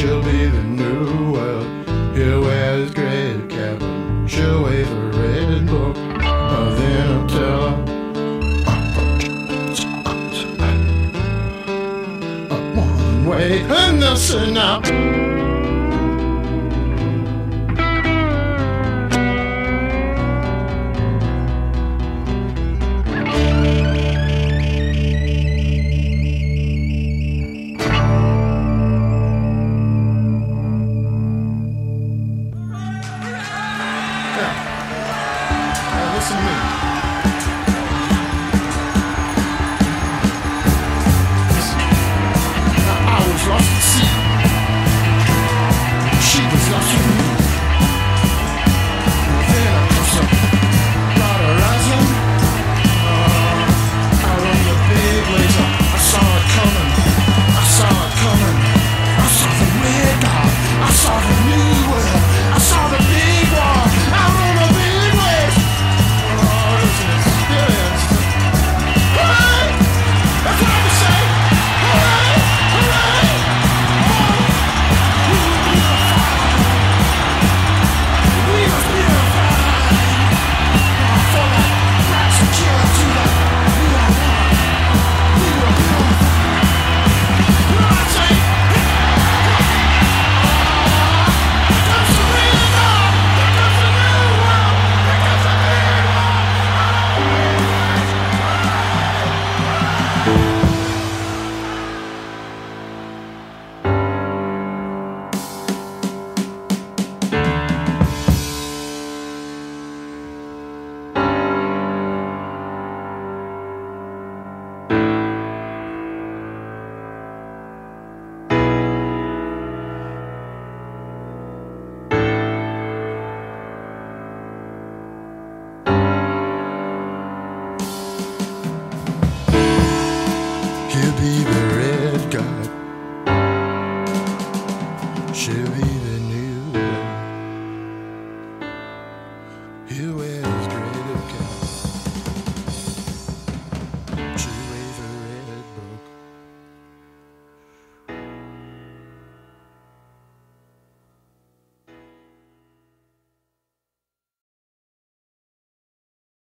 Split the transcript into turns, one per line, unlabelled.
she'll be the new world. Here wears great cap. She'll wait for red book. Oh then I'll tell her. One way and listen up me. Listen. be the red guy. She'll be